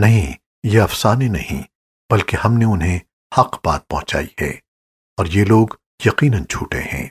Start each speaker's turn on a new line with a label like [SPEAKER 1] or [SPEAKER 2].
[SPEAKER 1] نہیں، یہ افسانے نہیں، بلکہ ہم نے انہیں حق بات پہنچائی ہے اور یہ لوگ یقیناً جھوٹے ہیں۔